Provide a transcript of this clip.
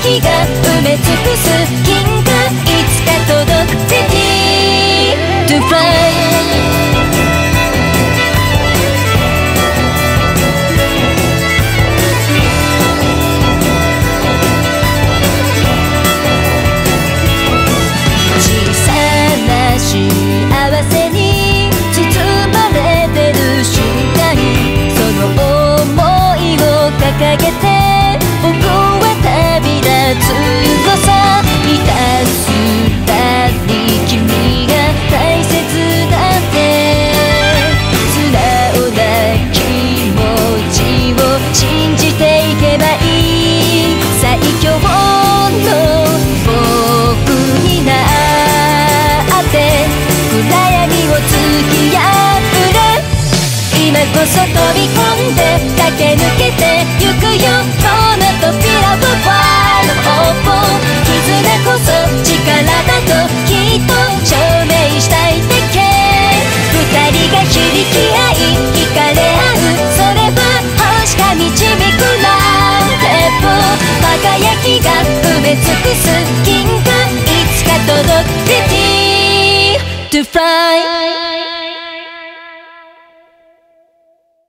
輝きが埋め尽くす金がいつか届く Ready to fly 小さな幸せに包まれてる瞬間にその想いを掲げて今こそ飛び込んで駆け抜けてゆくよこの扉を Wide Open 絆こそ力だときっと証明したいだけ二人が響き合い惹かれ合うそれは星が導くなんても輝きが埋め尽くす銀河いつか届く Ready to fly